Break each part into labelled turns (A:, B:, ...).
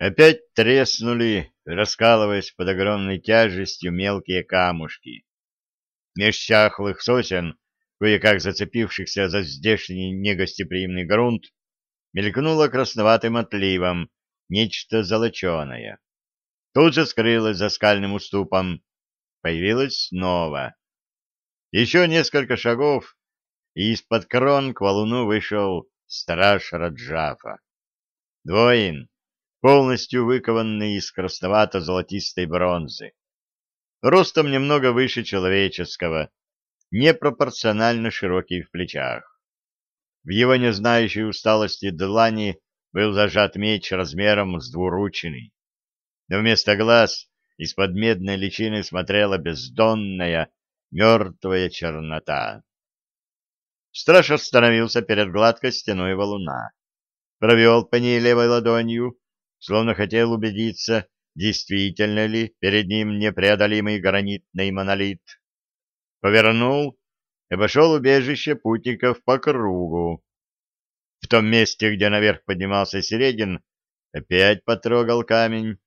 A: Опять треснули, раскалываясь под огромной тяжестью мелкие камушки. Меж чахлых сосен, кое-как зацепившихся за здешний негостеприимный грунт, мелькнуло красноватым отливом нечто золоченое. Тут же скрылось за скальным уступом, появилось снова. Еще несколько шагов, и из-под крон к валуну вышел страж Раджафа. Двоин, полностью выкованный из красновато-золотистой бронзы. Ростом немного выше человеческого, непропорционально широкий в плечах. В его незнающей усталости длани был зажат меч размером с двуручный. Но вместо глаз из-под медной личины смотрела бездонная, мертвая чернота. Страж остановился перед гладкой стеной валуна, провел по ней левой ладонью, словно хотел убедиться, действительно ли перед ним непреодолимый гранитный монолит. Повернул и обошел убежище путников по кругу. В том месте, где наверх поднимался Середин, опять потрогал камень,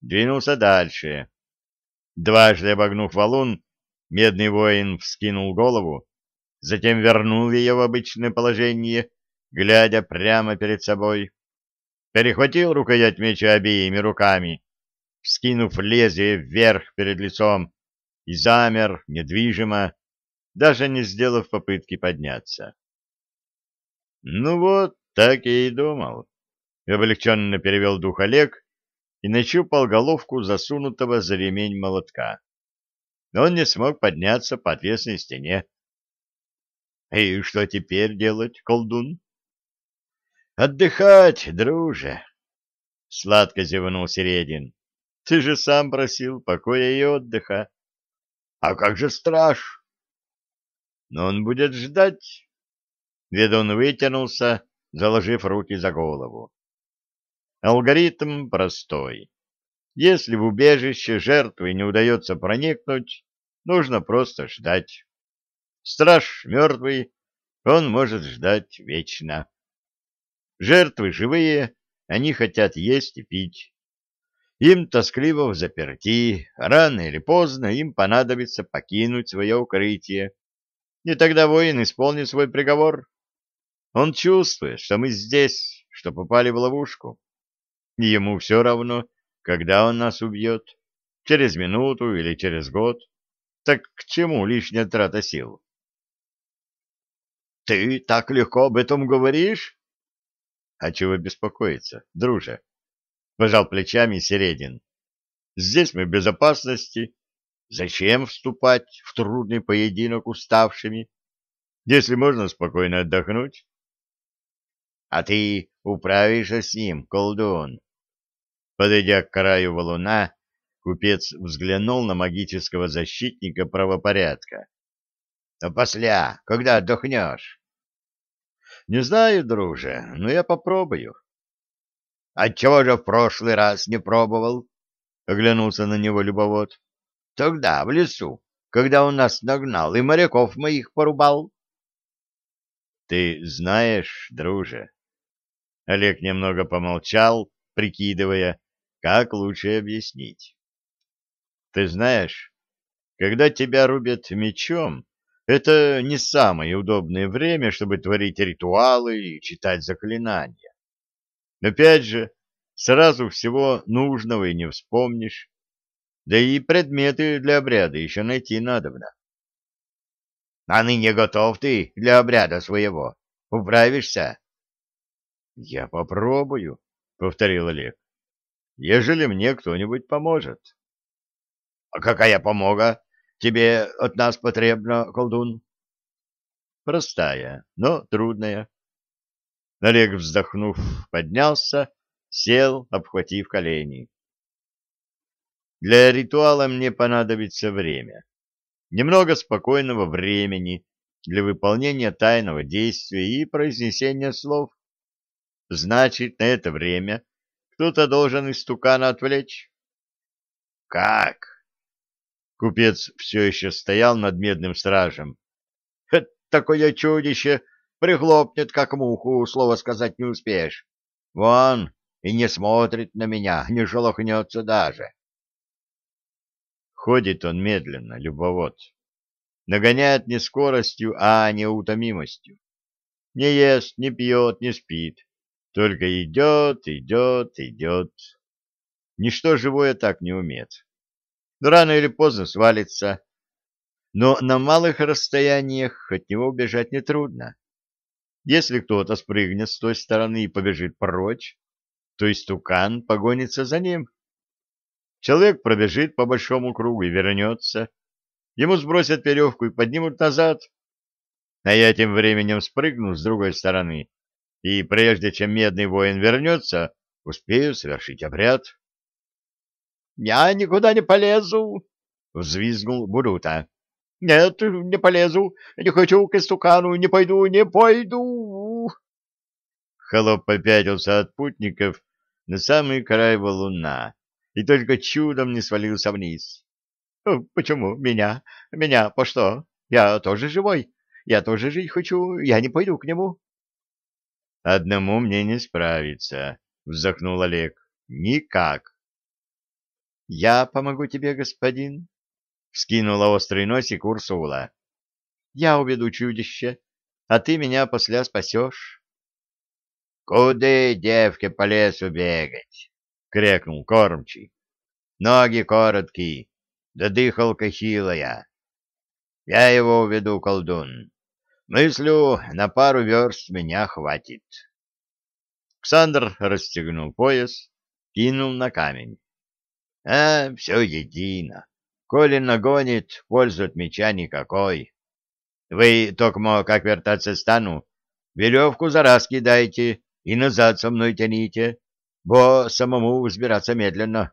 A: двинулся дальше. Дважды обогнув валун, медный воин вскинул голову, затем вернул ее в обычное положение, глядя прямо перед собой перехватил рукоять меча обеими руками, вскинув лезвие вверх перед лицом, и замер недвижимо, даже не сделав попытки подняться. Ну вот, так я и думал. Облегченно перевел дух Олег и нащупал головку засунутого за ремень молотка. Но он не смог подняться по отвесной стене. — И что теперь делать, колдун? Отдыхать, друже. Сладко зевнул Середин. Ты же сам просил покоя и отдыха. А как же страж? Но он будет ждать. Ведун вытянулся, заложив руки за голову. Алгоритм простой. Если в убежище жертвы не удается проникнуть, нужно просто ждать. Страж мертвый, он может ждать вечно. Жертвы живые, они хотят есть и пить. Им тоскливо в заперти, рано или поздно им понадобится покинуть свое укрытие. И тогда воин исполнит свой приговор. Он чувствует, что мы здесь, что попали в ловушку. Ему все равно, когда он нас убьет, через минуту или через год. Так к чему лишняя трата сил? — Ты так легко об этом говоришь? А чего беспокоиться, друже? Пожал плечами Середин. Здесь мы в безопасности. Зачем вступать в трудный поединок уставшими, если можно спокойно отдохнуть? А ты управишься с ним, колдун. Подойдя к краю валуна, купец взглянул на магического защитника правопорядка. — А после, когда отдохнешь? Не знаю, друже, но я попробую. — Отчего же в прошлый раз не пробовал? — оглянулся на него любовод. — Тогда, в лесу, когда он нас нагнал и моряков моих порубал. — Ты знаешь, друже... Олег немного помолчал, прикидывая, как лучше объяснить. — Ты знаешь, когда тебя рубят мечом, это не самое удобное время, чтобы творить ритуалы и читать заклинания. Опять же, сразу всего нужного и не вспомнишь. Да и предметы для обряда еще найти надобно. — А ныне готов ты для обряда своего? Управишься? — Я попробую, — повторил Олег, — ежели мне кто-нибудь поможет. — А какая помога? Тебе от нас потребно, колдун? Простая, но трудная. Олег, вздохнув, поднялся, сел, обхватив колени. Для ритуала мне понадобится время. Немного спокойного времени для выполнения тайного действия и произнесения слов. Значит, на это время кто-то должен истукана отвлечь. Как? Купец все еще стоял над медным стражем. — Такое чудище прихлопнет, как муху, слова сказать не успеешь. Вон, и не смотрит на меня, не шелохнется даже. Ходит он медленно, любовод. Нагоняет не скоростью, а неутомимостью. Не ест, не пьет, не спит. Только идет, идет, идет. Ничто живое так не умеет. Но рано или поздно свалится. Но на малых расстояниях от него убежать нетрудно. Если кто-то спрыгнет с той стороны и побежит прочь, то истукан погонится за ним. Человек пробежит по большому кругу и вернется. Ему сбросят веревку и поднимут назад. А я тем временем спрыгну с другой стороны, и прежде чем медный воин вернется, успею совершить обряд. — Я никуда не полезу! — взвизгнул Бурута. — Нет, не полезу, не хочу к истукану, не пойду, не пойду! Холоп попятился от путников на самый край валуна и только чудом не свалился вниз. «Э, — Почему? Меня? Меня по что? Я тоже живой. Я тоже жить хочу. Я не пойду к нему. — Одному мне не справиться, — вздохнул Олег. — Никак. — Я помогу тебе, господин, — вскинула острый носик Урсула. — Я уведу чудище, а ты меня после спасешь. — Куды, девке, по лесу бегать? — крикнул кормчий. — Ноги короткие, да дыхалка хилая. Я его уведу, колдун. Мыслю, на пару верст меня хватит. Ксандр расстегнул пояс, кинул на камень. А, все едино. Коли нагонит, пользы от меча никакой. Вы, токмо, как вертаться стану, веревку за раз кидайте и назад со мной тяните, бо самому взбираться медленно.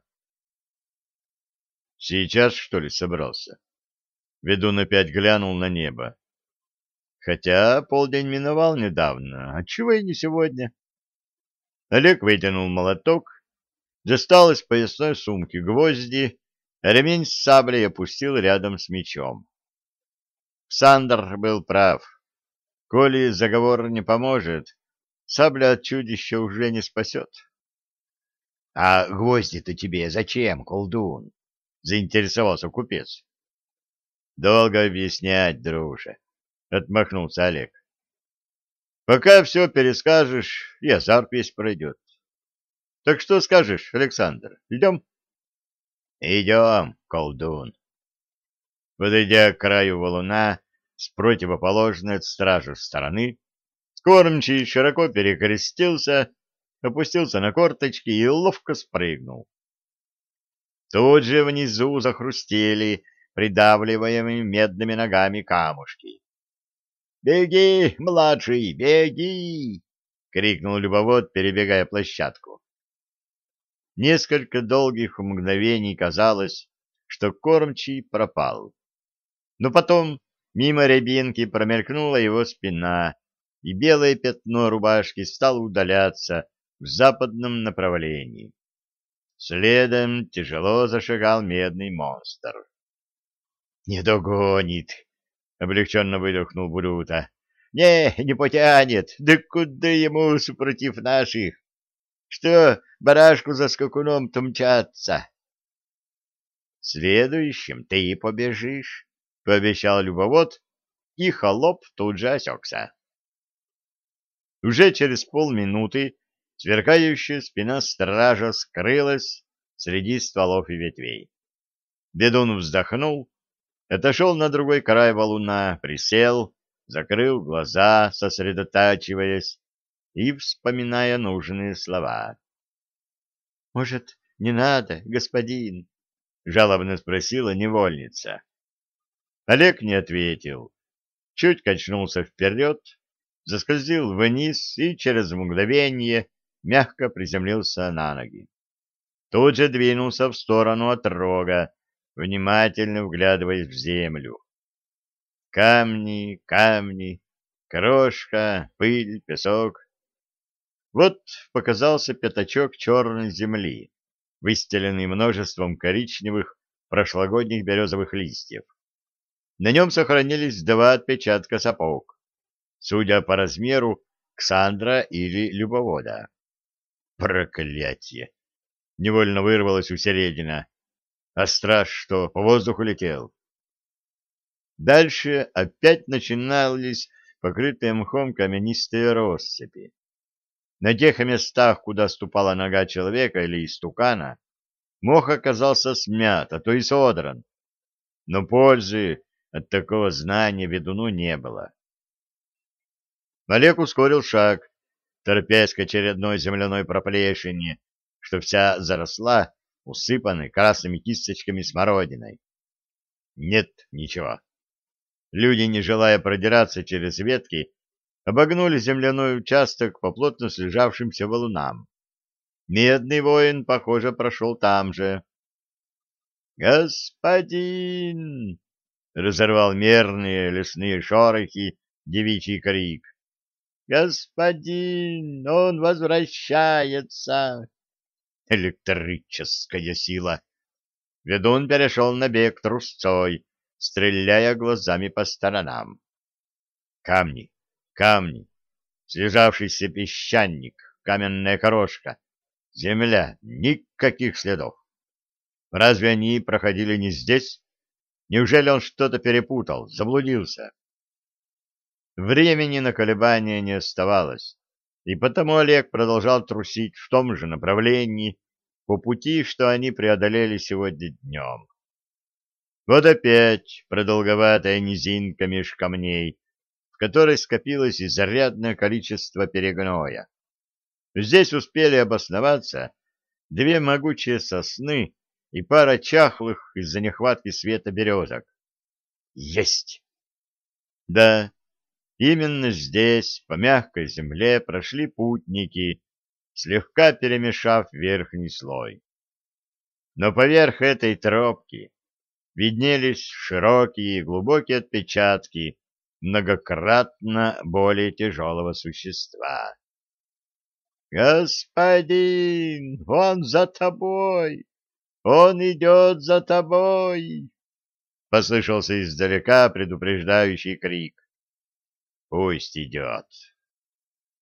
A: Сейчас, что ли, собрался? Ведун опять глянул на небо. Хотя полдень миновал недавно, отчего и не сегодня. Олег вытянул молоток, достал из поясной сумки гвозди, ремень с саблей опустил рядом с мечом. Сандер был прав. Коли заговор не поможет, сабля от чудища уже не спасет. — А гвозди-то тебе зачем, колдун? — заинтересовался купец. — Долго объяснять, друже, — отмахнулся Олег. — Пока все перескажешь, и азарт весь пройдет. — Так что скажешь, Александр, идем? — Идем, колдун. Подойдя к краю валуна с противоположной от стражи стороны, кормчий широко перекрестился, опустился на корточки и ловко спрыгнул. Тут же внизу захрустели придавливаемыми медными ногами камушки. «Беги, младший, беги!» — крикнул любовод, перебегая площадку. Несколько долгих мгновений казалось, что кормчий пропал. Но потом мимо рябинки промелькнула его спина, и белое пятно рубашки стало удаляться в западном направлении. Следом тяжело зашагал медный монстр. «Не догонит!» — облегченно выдохнул Бурута. — Не, не потянет. Да куда ему супротив наших? Что барашку за скакуном-то мчаться? — Следующим ты побежишь, — пообещал любовод, и холоп тут же осекся. Уже через полминуты сверкающая спина стража скрылась среди стволов и ветвей. Бедун вздохнул отошел на другой край валуна, присел, закрыл глаза, сосредотачиваясь и вспоминая нужные слова. — Может, не надо, господин? — жалобно спросила невольница. Олег не ответил. Чуть качнулся вперед, заскользил вниз и через мгновение мягко приземлился на ноги. Тут же двинулся в сторону от рога, внимательно вглядываясь в землю. Камни, камни, крошка, пыль, песок. Вот показался пятачок черной земли, выстеленный множеством коричневых прошлогодних березовых листьев. На нем сохранились два отпечатка сапог, судя по размеру, Ксандра или Любовода. Проклятие! Невольно вырвалось у Середина. А страж что, по воздуху летел? Дальше опять начинались покрытые мхом каменистые россыпи. На тех местах, куда ступала нога человека или истукана, мох оказался смят, а то и содран. Но пользы от такого знания ведуну не было. Олег ускорил шаг, торопясь к очередной земляной проплешине, что вся заросла, усыпанной красными кисточками смородиной. Нет ничего. Люди, не желая продираться через ветки, обогнули земляной участок по плотно слежавшимся валунам. Медный воин, похоже, прошел там же. «Господин!» — разорвал мерные лесные шорохи девичий крик. «Господин, он возвращается!» Электрическая сила. Ведун перешел на бег трусцой, стреляя глазами по сторонам. Камни, камни, слежавшийся песчаник, каменная корошка, земля, никаких следов. Разве они проходили не здесь? Неужели он что-то перепутал, заблудился? Времени на колебания не оставалось, и потому Олег продолжал трусить в том же направлении, по пути, что они преодолели сегодня днем. Вот опять продолговатая низинка меж камней, которой скопилось изрядное количество перегноя. Здесь успели обосноваться две могучие сосны и пара чахлых из-за нехватки света березок. Есть! Да, именно здесь, по мягкой земле, прошли путники, слегка перемешав верхний слой. Но поверх этой тропки виднелись широкие и глубокие отпечатки многократно более тяжелого существа. «Господин, он за тобой! Он идет за тобой!» — послышался издалека предупреждающий крик. «Пусть идет!»